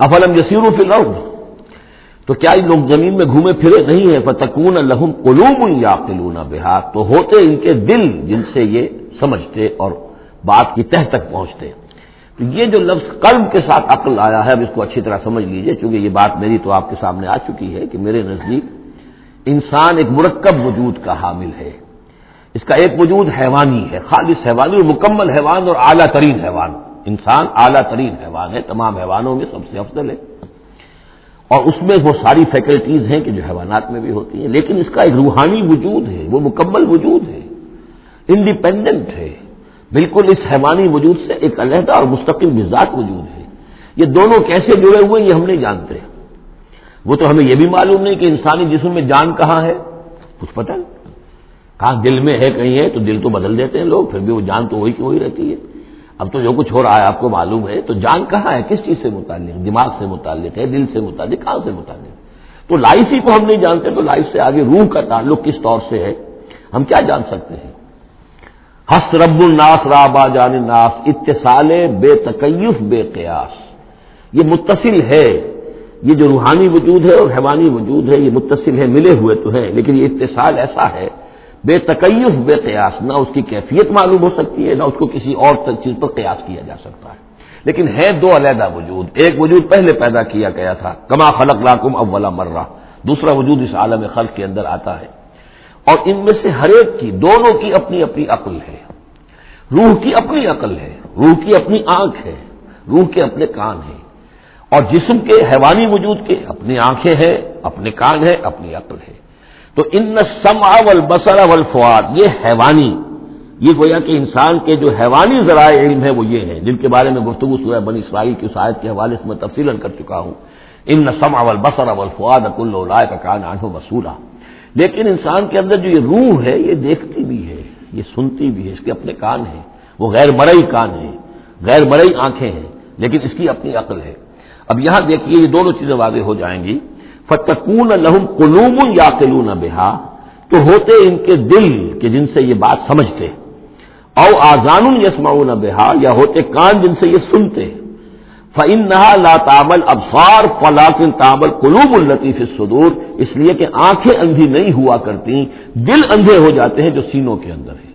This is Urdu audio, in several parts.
افلم یسیر فی الارض؟ تو کیا ان لوگ زمین میں گھومے پھرے نہیں ہیں؟ فتکون الحم قلوم یا قلون تو ہوتے ان کے دل جن سے یہ سمجھتے اور بات کی تہ تک پہنچتے۔ تو یہ جو لفظ قلب کے ساتھ عقل آیا ہے، اب اس کو اچھی طرح سمجھ لیجیے، چونکہ یہ بات میری تو آپ کے سامنے آ چکی ہے کہ میرے نزدیک انسان ایک مرکب وجود کا حامل ہے۔ اس کا ایک وجود حیوانی ہے، خالص حیوانی اور مکمل حیوان اور اعلیٰ ترین حیوان۔ انسان اعلیٰ ترین حیوان ہے، تمام حیوانوں میں سب سے افضل ہے۔ اور اس میں وہ ساری فیکلٹیز ہیں کہ جو حیوانات میں بھی ہوتی ہیں، لیکن اس کا ایک روحانی وجود ہے، وہ مکمل وجود ہے انڈیپینڈنٹ ہے۔ بالکل اس حیوانی وجود سے ایک علیحدہ اور مستقل مزاج وجود ہے۔ یہ دونوں کیسے جڑے ہوئے یہ ہم نہیں جانتے۔ وہ تو ہمیں یہ بھی معلوم نہیں کہ انسانی جسم میں جان کہاں ہے۔ کچھ پتہ نہیں۔ کہاں دل میں ہے، کہیں ہے، تو دل تو بدل دیتے ہیں لوگ، پھر بھی وہ جان تو وہی کی وہی رہتی ہے۔ اب تو جو کچھ ہو رہا ہے آپ کو معلوم ہے، تو جان کہاں ہے؟ کس چیز سے متعلق؟ دماغ سے متعلق ہے، دل سے متعلق کہاں سے متعلق؟ تو لائف ہی کو ہم نہیں جانتے، تو لائف سے آگے روح کا تعلق کس طور سے ہے؟ ہم کیا جان سکتے ہیں؟ ہس رب الناس رابا جان ناس اتصال بے تکیف، بے قیاس۔ یہ متصل ہے، یہ جو روحانی وجود ہے اور حیوانی وجود ہے، یہ متصل ہے، ملے ہوئے تو ہیں، لیکن یہ اتصال ایسا ہے بے تکیف، بے قیاس۔ نہ اس کی کیفیت معلوم ہو سکتی ہے، نہ اس کو کسی اور چیز پر قیاس کیا جا سکتا ہے۔ لیکن ہے دو علیحدہ وجود۔ ایک وجود پہلے پیدا کیا گیا تھا، کما خلق لاکم اولا مرہ۔ دوسرا وجود اس عالم خلق کے اندر آتا ہے۔ اور ان میں سے ہر ایک کی دونوں کی اپنی اپنی عقل ہے۔ روح کی اپنی عقل ہے، روح کی اپنی آنکھ ہے، روح کے اپنے کان ہیں۔ اور جسم کے حیوانی وجود کے اپنی آنکھیں ہیں، اپنے کان ہیں، اپنی عقل ہے۔ تو ان سم اول بسر اول فواد یہ حیوانی، یہ گویا کہ انسان کے جو حیوانی ذرائع علم ہے وہ یہ ہے جن کے بارے میں گفتگو سورہ بنی اسرائیل کی شاید کے حوالے سے میں تفصیل کر چکا ہوں۔ ان سم اول بسر اول فواد اکل کا کان آنکھوں وصولہ لیکن انسان کے اندر جو یہ روح ہے، یہ دیکھتی بھی ہے، یہ سنتی بھی ہے، اس کے اپنے کان ہیں، وہ غیر مرئی کان ہے غیر مرئی آنکھیں ہیں، لیکن اس کی اپنی عقل ہے۔ اب یہاں دیکھیے یہ دونوں چیزیں واضح ہو جائیں گی۔ فتکون لہم قلوم یا کلون بہا، تو ہوتے ان کے دل کہ جن سے یہ بات سمجھتے، او آزان یسما بہا، یا ہوتے کان جن سے یہ سنتے فن لا تامل ابسار فلاطن تامل قلوب الطیف صدور اس لیے کہ آنکھیں اندھی نہیں ہوا کرتی، دل اندھے ہو جاتے ہیں جو سینوں کے اندر ہے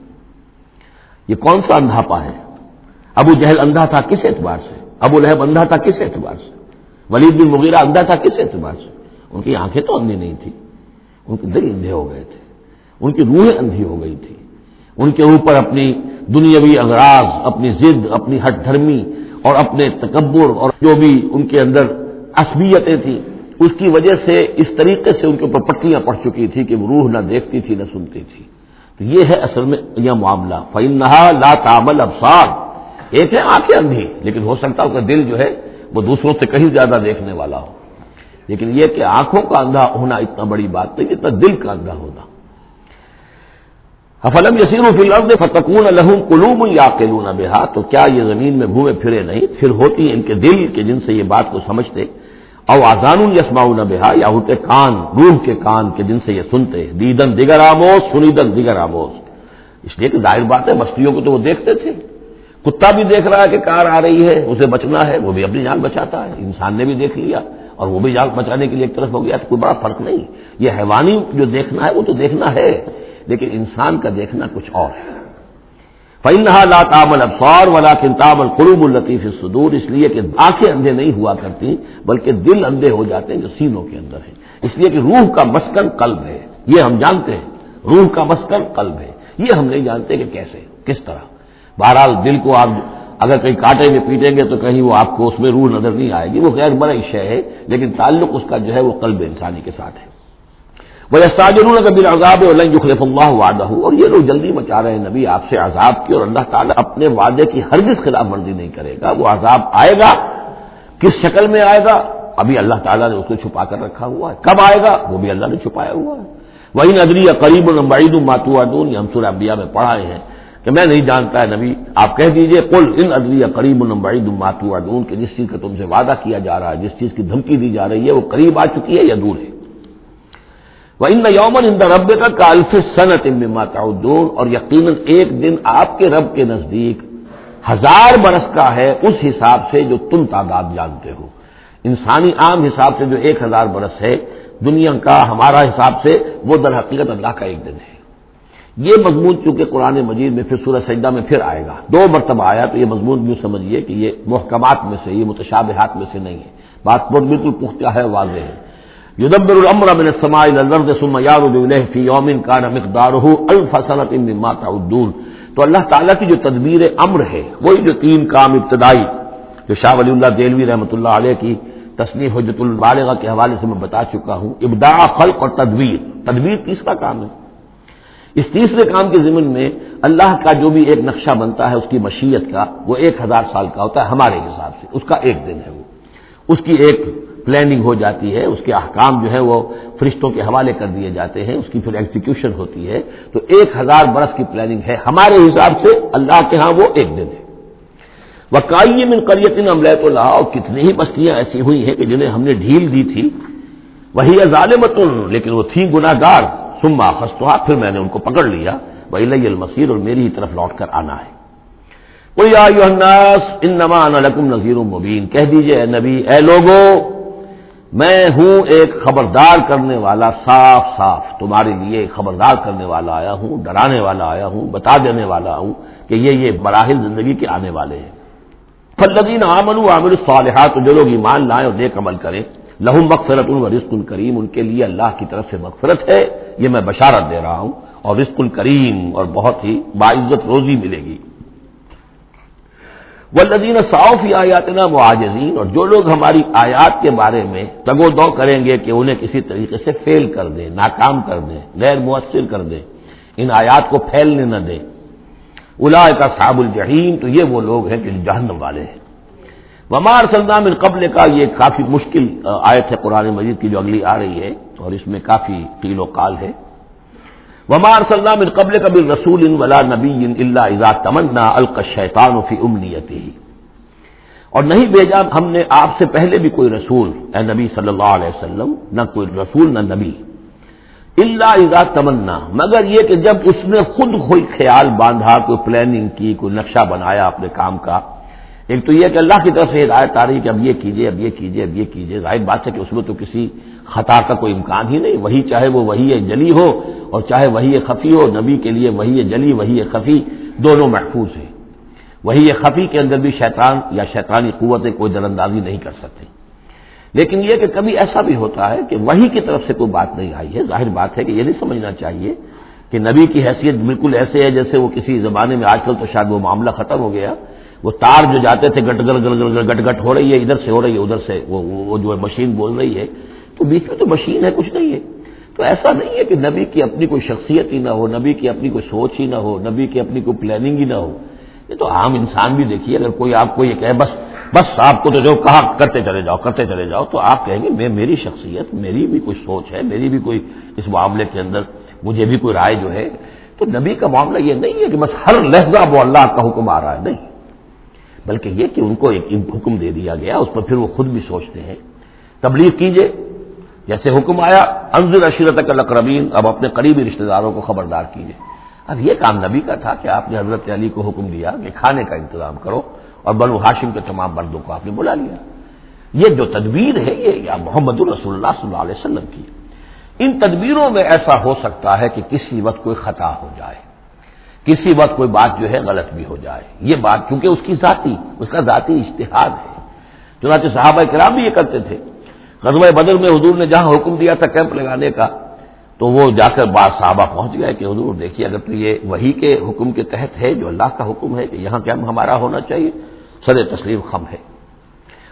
یہ کون سا اندھاپا ہے؟ ابو جہل اندھا تھا کس اعتبار سے؟ ابو لہب اندھا تھا کس اعتبار سے؟ ولید بن مغیرہ اندھا تھا کس اعتبار سے؟ ان کی آنکھیں تو اندھی نہیں تھی ان کے دل اندھے ہو گئے تھے، ان کی روحیں اندھی ہو گئی تھی ان کے اوپر اپنی دنیاوی اغراض، اپنی ضد، اپنی ہٹ دھرمی اور اپنے تکبر اور جو بھی ان کے اندر عصبیتیں تھیں، اس کی وجہ سے اس طریقے سے ان کے اوپر پٹیاں پڑ چکی تھی کہ وہ روح نہ دیکھتی تھی، نہ سنتی تھی۔ تو یہ ہے اصل میں یہ معاملہ۔ فعن لا تامل ابسار ایک ہے آنکھیں اندھی، لیکن ہو سکتا ہے کہ دل جو ہے وہ دوسروں سے کہیں زیادہ دیکھنے والا ہو۔ لیکن یہ کہ آنکھوں کا اندھا ہونا اتنا بڑی بات نہیں، اتنا دل کا اندھا ہونا۔ فلم یسین فی الارض فتکون لہم قلوم یا قلون بہا، تو کیا یہ زمین میں گھومے پھرے نہیں؟ پھر ہوتی ان کے دل کے جن سے یہ بات کو سمجھتے۔ او آزان یسما بہا، یا ہوتے کان، روح کے کان کے جن سے یہ سنتے۔ دیدن دیگر آموز، سنیدن دیگر آموز۔ اس لیے کہ ظاہر بات ہے، بستیوں کو تو وہ دیکھتے تھے۔ کتا بھی دیکھ رہا ہے کہ کار آ رہی ہے، اسے بچنا ہے، وہ بھی اپنی جان بچاتا ہے، انسان نے بھی دیکھ لیا۔ اور وہ بھی جان بچانے کے لیے ایک طرف ہو گیا تو کوئی بڑا فرق نہیں۔ یہ حیوانی جو دیکھنا ہے وہ تو دیکھنا ہے، لیکن انسان کا دیکھنا کچھ اور ہے۔ فنحا لا تامل ابسور ولا کنتامل قروب الطیف صدور اس لیے کہ آنکھیں اندھے نہیں ہوا کرتی، بلکہ دل اندھے ہو جاتے ہیں جو سینوں کے اندر ہے اس لیے کہ روح کا مسکن قلب ہے۔ یہ ہم جانتے ہیں۔ روح کا مسکن قلب ہے۔ یہ ہم نہیں جانتے کہ کیسے، کس طرح۔ بہرحال دل کو آپ اگر کہیں کاٹیں گے، پیٹیں گے تو کہیں وہ آپ کو اس میں روح نظر نہیں آئے گی۔ وہ غیر بڑا شے ہے، لیکن تعلق اس کا جو ہے وہ قلب انسانی کے ساتھ ہے۔ وہ استاجر کبھی عذاب خلف اللہ وعدہ اور یہ لوگ جلدی مچا رہے ہیں نبی، آپ سے عذاب کی اور اللہ تعالیٰ اپنے وعدے کی ہرگز خلاف ورزی نہیں کرے گا۔ وہ عذاب آئے گا، کس شکل میں آئے گا؟ ابھی اللہ تعالیٰ نے اس کو چھپا کر رکھا ہوا ہے۔ کب آئے گا؟ وہ بھی اللہ نے چھپایا ہوا ہے۔ وہی ندری یا قریب المبعید ماتو ادون یہ ہم سورہ انبیاء میں پڑھائے ہیں۔ کہ میں نہیں جانتا ہے نبی، آپ کہہ دیجیے کل ان ادری یا قریب المبعید ماتو ادون کہ جس چیز کا تم سے وعدہ کیا جا رہا ہے، جس چیز کی دھمکی دی جا رہی ہے، وہ قریب آ چکی ہے یا دور ہے؟ وہ ان یومن ان رب کا کالف صنعت ماتعدون اور یقیناً ایک دن آپ کے رب کے نزدیک ہزار برس کا ہے اس حساب سے جو تم تعداد جانتے ہو۔ انسانی عام حساب سے جو ایک ہزار برس ہے، دنیا کا ہمارا حساب سے وہ در حقیقت اللہ کا ایک دن ہے۔ یہ مضمون چونکہ قرآن مجید میں پھر سورج سجدہ میں پھر آئے گا۔ دو مرتبہ آیا تو یہ مضمون یوں سمجھیے کہ یہ محکمات میں سے، یہ متشابہات میں سے نہیں ہے۔ بات بہت بالکل پختہ ہے، واضح ہے۔ یدبر الامر من السماء الى الارض ثم يعرض اليه في يوم كان مقداره الف سنه مما تعدون۔ تو اللہ تعالیٰ کی جو تدبیر امر ہے، وہی جو تین کام ابتدائی، جو شاہ ولی اللہ دہلوی رحمۃ اللہ علیہ کی تصنیف حجت البالغ کے حوالے سے میں بتا چکا ہوں، ابداع خلق اور تدبیر۔ تدبیر تیسرا کام ہے؟ اس تیسرے کام کے ضمن میں اللہ کا جو بھی ایک نقشہ بنتا ہے، اس کی مشیت کا، وہ ایک ہزار سال کا ہوتا ہے ہمارے حساب سے۔ اس کا ایک دن ہے وہ۔ اس کی ایک پلاننگ ہو جاتی ہے، اس کے احکام جو ہے وہ فرشتوں کے حوالے کر دیے جاتے ہیں، اس کی پھر ایگزیکیوشن ہوتی ہے۔ تو ایک ہزار برس کی پلاننگ ہے ہمارے حساب سے اللہ کے ہاں وہ ایک دن ہے۔ وکائی من کریتن املیت اللہ اور کتنی ہی بستیاں ایسی ہوئی ہیں کہ جنہیں ہم نے ڈھیل دی تھی۔ وہی ظالمت لیکن وہ تھیں گناہ گار سما خستہ پھر میں نے ان کو پکڑ لیا وہی لئی المسیر اور میری ہی طرف لوٹ کر آنا ہے۔ ان نمان الکم نذیر المبین کہہ دیجیے، اے نبی، اے لوگو، میں ہوں ایک خبردار کرنے والا، صاف صاف، تمہارے لیے خبردار کرنے والا آیا ہوں، ڈرانے والا آیا ہوں، بتا دینے والا ہوں کہ یہ یہ مراحل زندگی کے آنے والے ہیں۔ فلدین عامن عامر الصالحات، جو لوگ ایمان لائیں اور نیک عمل کریں لہم مغفرت و رزق الکریم ان کے لیے اللہ کی طرف سے مغفرت ہے، یہ میں بشارت دے رہا ہوں، اور رزق الکریم اور بہت ہی باعزت روزی ملے گی۔ ولدین صاف آیات نا معاجزین اور جو لوگ ہماری آیات کے بارے میں تگو دو کریں گے کہ انہیں کسی طریقے سے فیل کر دیں، ناکام کر دیں، غیر مؤثر کر دیں، ان آیات کو پھیلنے نہ دیں۔ الا کا صاب الجحیم، تو یہ وہ لوگ ہیں کہ جہنم والے ہیں۔ ومار سلدام قبل کا یہ کافی مشکل آیت ہے قرآن مجید کی جو اگلی آ رہی ہے، اور اس میں کافی قیل و کال ہے ومار سلام قبل کبھی رسول ان ولا نبی اللہ اضاط تمنا الق شیطان فی امنیت ہی اور نہیں بھیجا ہم نے آپ سے پہلے بھی کوئی رسول، اے نبی صلی اللہ علیہ وسلم، نہ کوئی رسول نہ نبی۔ اللہ اذا تمنا مگر یہ کہ جب اس نے خود کوئی خیال باندھا، کوئی پلاننگ کی، کوئی نقشہ بنایا اپنے کام کا ایک تو یہ کہ اللہ کی طرف سے ہدایت آ رہی کہ اب یہ کیجیے اب یہ کیجیے اب یہ کیجیے ظاہر بات ہے کہ اس میں تو کسی خطا کا کوئی امکان ہی نہیں۔ وہی چاہے وہ وہی جلی ہو اور چاہے وہی خفی ہو، نبی کے لیے وہی جلی، وہی خفی دونوں محفوظ ہیں۔ وہی خفی کے اندر بھی شیطان یا شیطانی قوتیں کوئی در اندازی نہیں کر سکتے۔ لیکن یہ کہ کبھی ایسا بھی ہوتا ہے کہ وہی کی طرف سے کوئی بات نہیں آئی ہے۔ ظاہر بات ہے کہ یہ نہیں سمجھنا چاہیے کہ نبی کی حیثیت بالکل ایسے ہے جیسے وہ کسی زمانے میں آج کل تو شاید وہ معاملہ ختم ہو گیا۔ وہ تار جو جاتے تھے گٹ گل گل گل گٹ گٹ ہو رہی ہے، ادھر سے ہو رہی ہے، ادھر سے وہ جو ہے مشین بول رہی ہے، تو بیچ میں تو مشین ہے، کچھ نہیں ہے۔ تو ایسا نہیں ہے کہ نبی کی اپنی کوئی شخصیت ہی نہ ہو، نبی کی اپنی کوئی سوچ ہی نہ ہو، نبی کی اپنی کوئی پلاننگ ہی نہ ہو۔ یہ تو عام انسان بھی دیکھیے، اگر کوئی آپ کو یہ کہے، بس بس آپ کو تو جو کہا، کرتے چلے جاؤ، کرتے چلے جاؤ، تو آپ کہیں گے، میں میری شخصیت، میری بھی کوئی سوچ ہے، میری بھی کوئی اس معاملے کے اندر مجھے بھی کوئی رائے جو ہے۔ تو نبی کا معاملہ یہ نہیں ہے کہ بس ہر لہجہ وہ اللہ کا حکم آ رہا ہے، نہیں۔ بلکہ یہ کہ ان کو ایک حکم دے دیا گیا، اس پر پھر وہ خود بھی سوچتے ہیں۔ تبلیغ کیجیے۔ جیسے حکم آیا انضر اشرت القربین اب اپنے قریبی رشتہ داروں کو خبردار کیجیے اب یہ کام نبی کا تھا کہ آپ نے حضرت علی کو حکم دیا کہ کھانے کا انتظام کرو اور بنو ہاشم کے تمام مردوں کو آپ نے بلا لیا۔ یہ جو تدبیر ہے، یہ یا محمد الرسول اللہ صلی اللہ علیہ وسلم کی۔ ان تدبیروں میں ایسا ہو سکتا ہے کہ کسی وقت کوئی خطا ہو جائے۔ کسی وقت کوئی بات جو ہے غلط بھی ہو جائے۔ یہ بات کیونکہ اس کی ذاتی، اس کا ذاتی اشتہاد ہے۔ چنانچہ صحابہ کرام بھی یہ کرتے تھے۔ غزوہ بدر میں حضور نے جہاں حکم دیا تھا کیمپ لگانے کا، تو وہ جا کر بعض صحابہ پہنچ گئے کہ حضور دیکھیے، اگر تو یہ وہی کے حکم کے تحت ہے، جو اللہ کا حکم ہے کہ یہاں کیمپ ہمارا ہونا چاہیے سر تسلیم خم ہے۔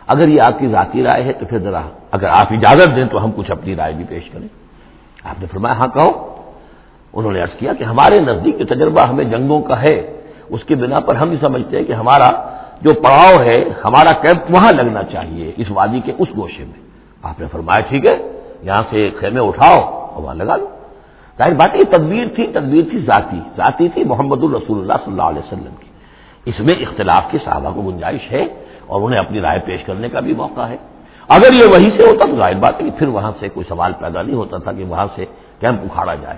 اگر یہ آپ کی ذاتی رائے ہے تو پھر ذرا اگر آپ اجازت دیں تو ہم کچھ اپنی رائے بھی پیش کریں۔ آپ نے فرمایا ہاں کہو۔ انہوں نے عرض کیا کہ ہمارے نزدیک جو تجربہ ہمیں جنگوں کا ہے، اس کی بنا پر ہم یہ سمجھتے ہیں کہ ہمارا جو پڑاؤ ہے، ہمارا کیمپ وہاں لگنا چاہیے، اس وادی کے اس گوشے میں۔ آپ نے فرمایا، ٹھیک ہے، یہاں سے خیمے اٹھاؤ اور وہاں لگا لو ظاہر بات یہ تدبیر تھی تدبیر تھی ذاتی۔ ذاتی تھی محمد الرسول اللہ صلی اللہ علیہ وسلم کی۔ اس میں اختلاف کی صحابہ کو گنجائش ہے اور انہیں اپنی رائے پیش کرنے کا بھی موقع ہے۔ اگر یہ وہیں سے ہوتا تو ظاہر بات ہے کہ پھر وہاں سے کوئی سوال پیدا نہیں ہوتا تھا کہ وہاں سے کیمپ اکھاڑا جائے۔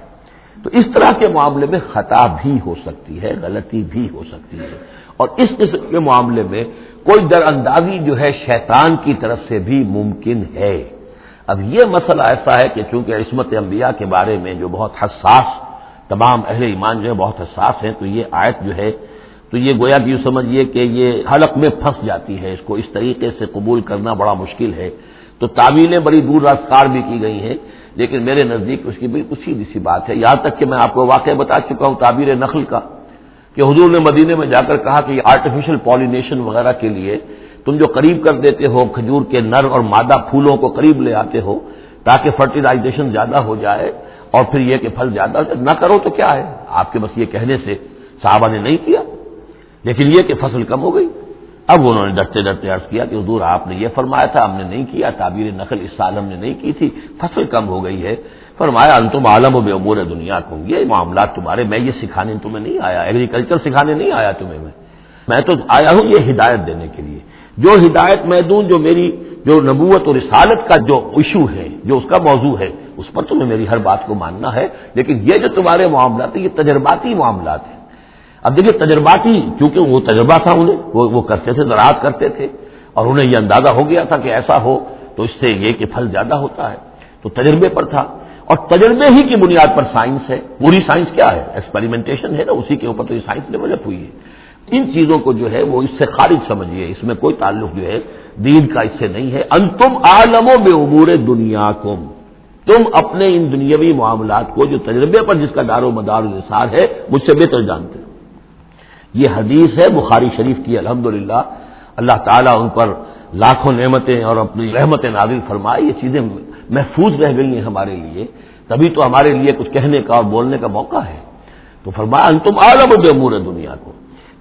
تو اس طرح کے معاملے میں خطا بھی ہو سکتی ہے، غلطی بھی ہو سکتی ہے۔ اور اس قسم کے معاملے میں کوئی در اندازی جو ہے شیطان کی طرف سے بھی ممکن ہے۔ اب یہ مسئلہ ایسا ہے کہ چونکہ عصمت انبیاء کے بارے میں جو بہت حساس تمام اہل ایمان جو ہے بہت حساس ہیں، تو یہ آیت جو ہے، تو یہ گویا کہ یوں سمجھیے کہ یہ حلق میں پھنس جاتی ہے۔ اس کو اس طریقے سے قبول کرنا بڑا مشکل ہے۔ تو تعویلیں بڑی دور راسکار بھی کی گئی ہیں۔ لیکن میرے نزدیک اس کی بالکل سیدھی سی بات ہے۔ یہاں تک کہ میں آپ کو واقعہ بتا چکا ہوں تعبیر نقل کا کہ حضور نے مدینے میں جا کر کہا کہ یہ آرٹیفیشل پالینیشن وغیرہ کے لیے تم جو قریب کر دیتے ہو کھجور کے نر اور مادہ پھولوں کو قریب لے آتے ہو تاکہ فرٹیلائزیشن زیادہ ہو جائے اور پھر یہ کہ پھل زیادہ نہ کرو تو کیا ہے؟ آپ کے بس یہ کہنے سے صحابہ نے نہیں کیا۔ لیکن یہ کہ فصل کم ہو گئی۔ اب انہوں نے ڈرتے ڈرتے عرض کیا کہ حضور آپ نے یہ فرمایا تھا، ہم نے نہیں کیا، تعبیر نقل اس سال ہم نے نہیں کی تھی، فصل کم ہو گئی ہے۔ فرمایا، انتم عالم و بے عمور دنیا کو، یہ معاملات تمہارے، میں یہ سکھانے تمہیں نہیں آیا ایگریکلچر سکھانے نہیں آیا تمہیں میں۔ میں تو آیا ہوں یہ ہدایت دینے کے لیے۔ جو ہدایت میں دوں، جو میری، جو نبوت اور رسالت کا جو ایشو ہے، جو اس کا موضوع ہے، اس پر تمہیں میری ہر بات کو ماننا ہے۔ لیکن یہ جو تمہارے معاملات ہیں، یہ تجرباتی معاملات ہیں۔ اب دیکھیے تجرباتی کیونکہ وہ تجربہ تھا انہیں، وہ وہ کرتے تھے زراعت کرتے تھے، اور انہیں یہ اندازہ ہو گیا تھا کہ ایسا ہو تو اس سے یہ کہ پھل زیادہ ہوتا ہے۔ تو تجربے پر تھا۔ اور تجربے ہی کی بنیاد پر سائنس ہے۔ پوری سائنس کیا ہے؟ ایکسپیریمنٹیشن ہے نا، اسی کے اوپر تو یہ سائنس ڈیولپ ہوئی ہے۔ ان چیزوں کو جو ہے وہ اس سے خارج سمجھیے۔ اس میں کوئی تعلق جو ہے دین کا اس سے نہیں ہے۔ انتم عالموں میں عبور دنیا کو تم اپنے ان دنیاوی معاملات کو جو تجربے پر جس کا دار و مدار و نثار ہے، مجھ سے بہتر جانتے یہ حدیث ہے بخاری شریف کی الحمد اللہ تعالیٰ ان پر لاکھوں نعمتیں اور اپنی رحمت نازل فرمائے۔ یہ چیزیں محفوظ رہ گئی ہیں ہمارے لیے۔ تبھی تو ہمارے لیے کچھ کہنے کا اور بولنے کا موقع ہے۔ تو فرمایا تم عالم و امور دنیا کو۔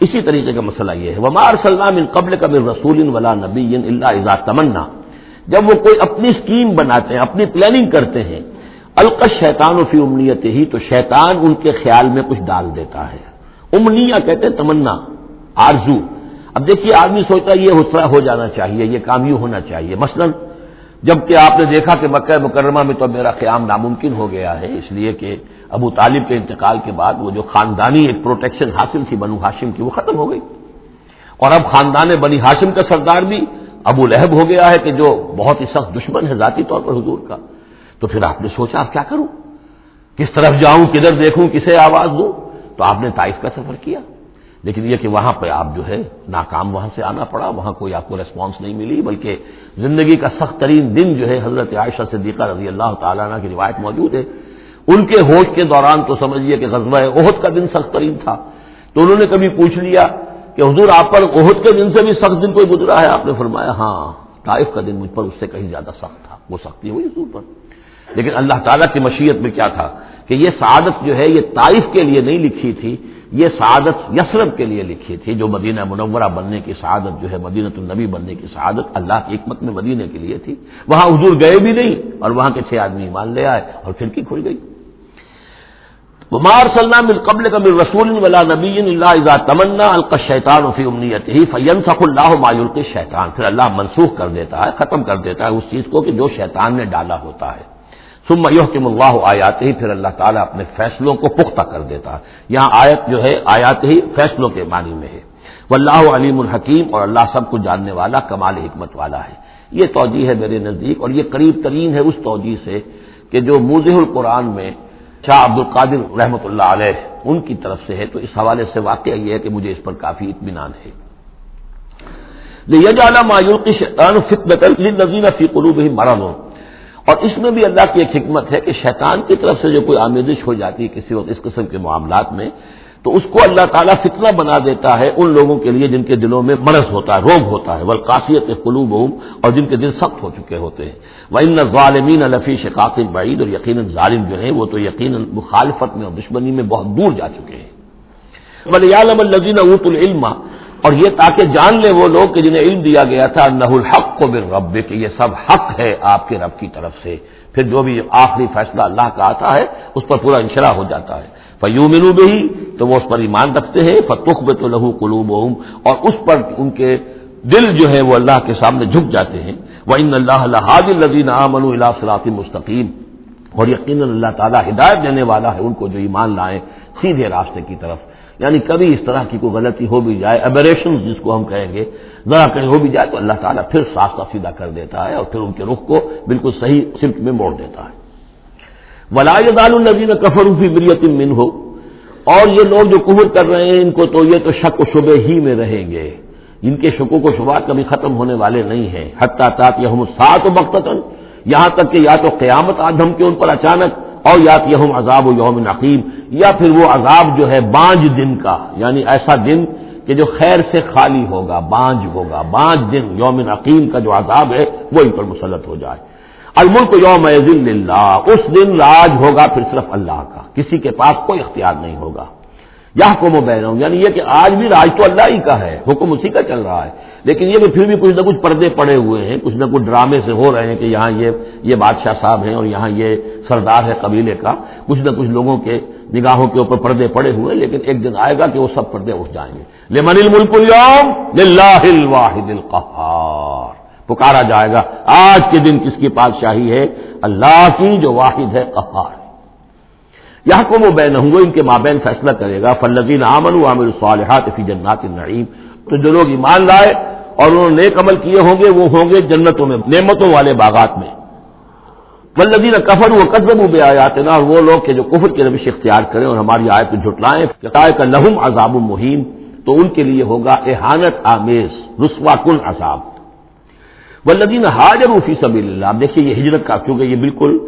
اسی طریقے کا مسئلہ یہ ہے۔ ومار سلام ان قبل کبر رسول ولا نبی اللہ تمنا۔ جب وہ کوئی اپنی اسکیم بناتے ہیں، اپنی پلاننگ کرتے ہیں القش شیطان و فی امنیت ہی تو شیطان ان کے خیال میں کچھ ڈال دیتا ہے۔ امنیا کہتے ہیں تمنا، آرزو۔ اب دیکھیے، آدمی سوچتا ہے یہ حسرا ہو جانا چاہیے، یہ کام یوں ہونا چاہیے۔ مثلا جبکہ آپ نے دیکھا کہ مکہ مکرمہ میں تو میرا قیام ناممکن ہو گیا ہے، اس لیے کہ ابو طالب کے انتقال کے بعد وہ جو خاندانی ایک پروٹیکشن حاصل تھی بنو ہاشم کی، وہ ختم ہو گئی۔ اور اب خاندان بنی ہاشم کا سردار بھی ابو لہب ہو گیا ہے، کہ جو بہت ہی سخت دشمن ہے ذاتی طور پر حضور کا۔ تو پھر آپ نے سوچا آپ کیا کروں؟ کس طرف جاؤں، کدھر دیکھوں، کسے آواز دوں؟ تو آپ نے طائف کا سفر کیا۔ لیکن یہ کہ وہاں پہ آپ جو ہے ناکام وہاں سے آنا پڑا، وہاں کوئی آپ کو ریسپانس نہیں ملی، بلکہ زندگی کا سخت ترین دن جو ہے حضرت عائشہ صدیقہ رضی اللہ تعالیٰ عنہ کی روایت موجود ہے۔ ان کے ہوش کے دوران تو سمجھیے کہ غزوہ عہد کا دن سخت ترین تھا۔ تو انہوں نے کبھی پوچھ لیا کہ حضور آپ پر عہد کے دن سے بھی سخت دن کوئی گزرا ہے؟ آپ نے فرمایا ہاں طائف کا دن مجھ پر اس سے کہیں زیادہ سخت تھا، وہ سختی ہوئی حضور پر۔ لیکن اللہ تعالیٰ کی مشیت میں کیا تھا؟ کہ یہ سعادت جو ہے یہ طائف کے لیے نہیں لکھی تھی، یہ سعادت یسرب کے لیے لکھی تھی، جو مدینہ منورہ بننے کی سعادت جو ہے مدینہ النبی بننے کی سعادت اللہ کی حکمت میں مدینے کے لیے تھی۔ وہاں حضور گئے بھی نہیں اور وہاں کے چھ آدمی مان لے آئے اور کھڑکی کھل گئی۔ مار سلام قبل کبل رسول ولا نبی اللہ تمنا الق شیطان فی امنیت ہی فین سخ اللہ مایول کے شیطان پھر اللہ منسوخ کر دیتا ہے، ختم کر دیتا ہے اس چیز کو کہ جو شیطان نے ڈالا ہوتا ہے۔ سم یحکم اللہ آیات ہی پھر اللہ تعالیٰ اپنے فیصلوں کو پختہ کر دیتا ہے۔ یہاں آیت جو ہے، آیات ہی فیصلوں کے معنی میں ہے۔ وہ اللہ علیم الحکیم، اور اللہ سب کو جاننے والا، کمال حکمت والا ہے۔ یہ توجہ ہے میرے نزدیک، اور یہ قریب ترین ہے اس توجہ سے کہ جو موزہ القرآن میں شاہ عبد القادر رحمۃ اللہ علیہ ان کی طرف سے ہے۔ تو اس حوالے سے واقعہ یہ ہے کہ مجھے اس پر کافی اطمینان ہے۔ یہ جانا مایوقی شیطان فکر نظیر فی قلوب ہی مرن اور اس میں بھی اللہ کی ایک حکمت ہے کہ شیطان کی طرف سے جو کوئی آمیزش ہو جاتی ہے کسی وقت اس قسم کے معاملات میں، تو اس کو اللہ تعالیٰ فتنہ بنا دیتا ہے ان لوگوں کے لیے جن کے دلوں میں مرض ہوتا ہے، روگ ہوتا ہے ولقاسیت قلوب ہوں اور جن کے دل سخت ہو چکے ہوتے ہیں۔ وہ ان ظالمین الفی شقاقم بعید اور یقیناً ظالم جو ہیں وہ تو یقیناً مخالفت میں اور دشمنی میں بہت دور جا چکے ہیں۔ ملیالم الزین اوت العلم اور یہ تاکہ جان لے وہ لوگ کہ جنہیں علم دیا گیا تھا نہ الحق کو بن رب کہ یہ سب حق ہے آپ کے رب کی طرف سے۔ پھر جو بھی آخری فیصلہ اللہ کا آتا ہے، اس پر پورا انشرا ہو جاتا ہے۔ فیو منو بھی تو وہ اس پر ایمان رکھتے ہیں۔ فتوخ بے تو لہو قلوب اور اس پر ان کے دل جو ہے وہ اللہ کے سامنے جھک جاتے ہیں۔ وہ ان اللہ الدین عامن اللہ صلاح مستقیم اور یقیناً اللہ تعالیٰ ہدایت دینے والا ہے ان کو جو ایمان لائیں سیدھے راستے کی طرف۔ یعنی کبھی اس طرح کی کوئی غلطی ہو بھی جائے ابریشن جس کو ہم کہیں گے، ذرا کہیں ہو بھی جائے تو اللہ تعالیٰ پھر راستہ سیدھا کر دیتا ہے اور پھر ان کے رخ کو بالکل صحیح سمت میں موڑ دیتا ہے۔ ولاد النبی میں کفروفی بریت من ہو اور یہ لوگ جو کفر کر رہے ہیں، ان کو تو یہ تو شک و شبے ہی میں رہیں گے۔ ان کے شکو و شبات کبھی ختم ہونے والے نہیں ہیں۔ حتیٰ تات یہ سات و یہاں تک کہ یا تو قیامت آدم کے ان پر اچانک اور یا یوم عذاب و یوم نقیم، یا پھر وہ عذاب جو ہے بانج دن کا یعنی ایسا دن کہ جو خیر سے خالی ہوگا، بانج ہوگا، بانج دن، یوم نقیم کا جو عذاب ہے وہ ان پر مسلط ہو جائے۔ الملک یوم اللہ اس دن راج ہوگا پھر صرف اللہ کا، کسی کے پاس کوئی اختیار نہیں ہوگا۔ یا حکم و بہن یعنی یہ کہ آج بھی راج تو اللہ ہی کا ہے، حکم اسی کا چل رہا ہے۔ لیکن یہ کہ پھر بھی کچھ نہ کچھ پردے پڑے ہوئے ہیں، کچھ نہ کچھ ڈرامے سے ہو رہے ہیں کہ یہاں یہ یہ بادشاہ صاحب ہیں اور یہاں یہ سردار ہے قبیلے کا۔ کچھ نہ کچھ لوگوں کے نگاہوں کے اوپر پردے پڑے ہوئے ہیں، لیکن ایک دن آئے گا کہ وہ سب پردے اٹھ جائیں گے۔ لمن الملک اليوم؟ للہ الواحد القہار۔ پکارا جائے گا۔ آج کے دن کس کی پادشاہی ہے؟ اللہ کی جو واحد ہے قہار۔ یہاں کو وہ بین ہوں ان کے مابین فیصلہ کرے گا۔ فلزین عامن عامر صالحات فی جنات النعیم تو جو لوگ ایمان لائے اور انہوں نے نیک عمل کیے ہوں گے، وہ ہوں گے جنتوں میں، نعمتوں والے باغات میں۔ ولدین کفر و قزم بے آیات اور وہ لوگ کے جو کفر کی روش اختیار کریں اور ہماری آیت کو جھٹلائیں کا لہم عذاب المحیم تو ان کے لیے ہوگا احانت، آمیز، رسوا کن عذاب۔ ولدین حاجر فی سبھی اللہ دیکھیے یہ ہجرت کا، کیونکہ یہ بالکل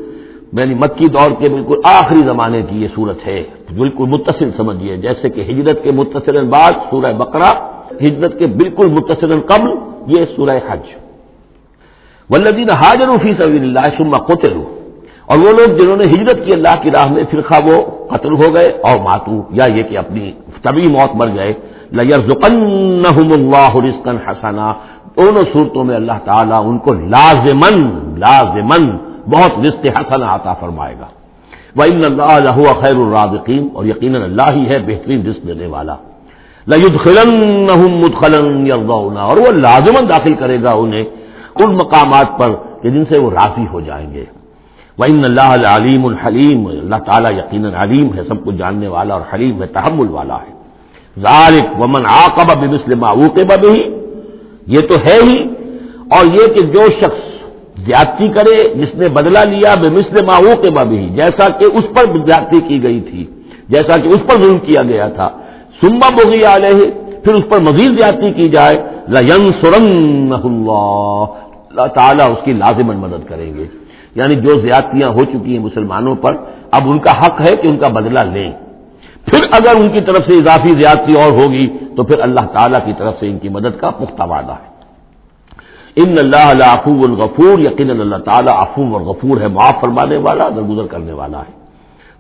یعنی مکی دور کے بالکل آخری زمانے کی یہ صورت ہے بالکل متصل سمجھیے، جیسے کہ ہجرت کے متصل بعد سورہ بقرہ، ہجرت کے بالکل متصل قبل یہ سورہ حج۔ ولدین حاجر فی سبیل اللہ شما قتل اور وہ لوگ جنہوں نے ہجرت کی اللہ کی راہ میں فرقہ، وہ قتل ہو گئے۔ اور ماتو، یا یہ کہ اپنی طبی موت مر گئے۔ اللہ رزقن حسنا۔ دونوں صورتوں میں اللہ تعالیٰ ان کو لازمن لازمن بہت رزق حسن عطا فرمائے گا۔ وہ ان اللہ خیر الرازقین اور یقیناً اللہ ہی ہے بہترین رزق دینے والا۔ خلن اور وہ لازمن داخل کرے گا انہیں ان مقامات پر کہ جن سے وہ راضی ہو جائیں گے۔ وہ ان اللہ علیم الحلیم اللہ تعالیٰ یقیناً علیم ہے، سب کچھ جاننے والا اور حلیم ہے، تحمل والا ہے۔ ذالک ومن آقب بمثل ما عوقب به، یہ تو ہے ہی۔ اور یہ کہ جو شخص زیادتی کرے جس نے بدلہ لیا بے مسل ماہو کے بابی جیسا کہ اس پر زیادتی کی گئی تھی، جیسا کہ اس پر ظلم کیا گیا تھا۔ سمبا بوگی علیہ، پھر اس پر مزید زیادتی کی جائے۔ لن سرنگ اللہ تعالیٰ اس کی لازمن مدد کریں گے۔ یعنی جو زیادتیاں ہو چکی ہیں مسلمانوں پر، اب ان کا حق ہے کہ ان کا بدلہ لیں۔ پھر اگر ان کی طرف سے اضافی زیادتی اور ہوگی، تو پھر اللہ تعالیٰ کی طرف سے ان کی مدد کا پختہ وعدہ ہے۔ ان اللہ عفو الغفور یقین اللہ تعالیٰ افو اور غفور ہے، معاف فرمانے والا درگزر کرنے والا ہے۔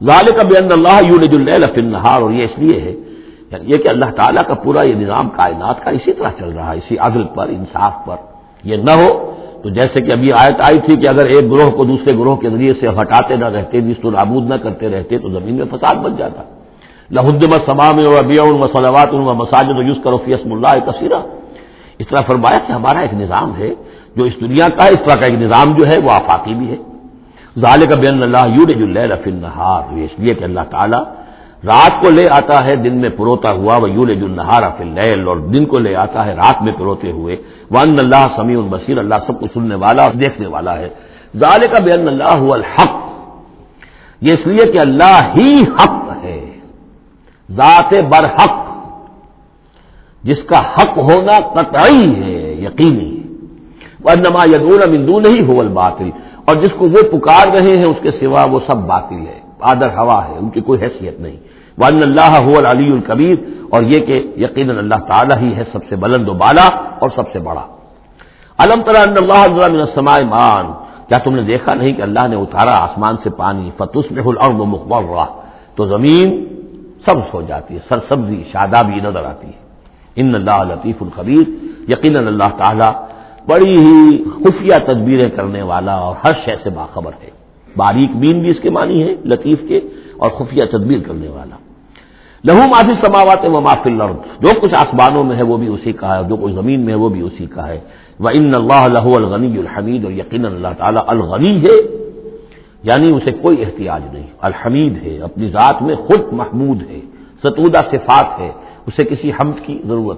ظال کا بے اللہ یون نہار اور یہ اس لیے ہے یعنی یہ کہ اللہ تعالیٰ کا پورا یہ نظام کائنات کا اسی طرح چل رہا ہے، اسی عدل پر، انصاف پر۔ یہ نہ ہو تو جیسے کہ ابھی آیت آئی تھی کہ اگر ایک گروہ کو دوسرے گروہ کے ذریعے سے ہٹاتے نہ رہتے جس کو نابود نہ کرتے رہتے، تو زمین میں فساد بن جاتا۔ لہدم سما میں ابیا ان صلوات ان مساجد یوز کرو فیسم اللہ کثیرہ۔ اس طرح فرمایا کہ ہمارا ایک نظام ہے، جو اس دنیا کا ہے اس طرح کا ایک نظام جو ہے، وہ آفاقی بھی ہے۔ ظال کا بین اللہ یور رف النہار اس لیے کہ اللہ تعالیٰ رات کو لے آتا ہے، دن میں پروتا ہوا، وہ یور النہار اللیل، اور دن کو لے آتا ہے رات میں پروتے ہوئے۔ ون اللہ سمیع البصیر اللہ سب کو سننے والا اور دیکھنے والا ہے۔ ظال کا بین اللہ الحق، یہ اس لیے کہ اللہ ہی حق ہے، ذات برحق۔ جس کا حق ہونا قطعی ہے، یقینی ورنما یدون مندو نہیں ہو باطل اور جس کو وہ پکار رہے ہیں، اس کے سوا وہ سب باطل ہے۔ آدر ہوا ہے، ان کی کوئی حیثیت نہیں۔ ون اللہ علی الکبیر اور یہ کہ یقیناً اللہ تعالیٰ ہی ہے سب سے بلند و بالا اور سب سے بڑا۔ علم اللہ مان کیا تم نے دیکھا نہیں کہ اللہ نے اتارا آسمان سے پانی؟ فتوس میں مقبر تو زمین سبز ہو جاتی ہے سر سبزی شادابی نظر آتی ہے۔ ان اللہ لطیف الخبیر، یقیناً اللہ تعالیٰ بڑی ہی خفیہ تدبیریں کرنے والا اور ہر شے سے باخبر ہے۔ باریک بین بھی اس کے معنی ہے لطیف کے اور خفیہ تدبیر کرنے والا۔ لہو معافی سماوات و معاف الارض، جو کچھ آسمانوں میں ہے وہ بھی اسی کا ہے، جو کچھ زمین میں ہے وہ بھی اسی کا ہے۔ وہ ان اللہ لہو الغنی الحمید، اور یقیناً اللہ تعالیٰ الغنی ہے یعنی اسے کوئی احتیاج نہیں۔ الحمید ہے، اپنی ذات میں خود محمود ہے، ستودہ صفات ہے۔ اسے کسی حمد کی ضرورت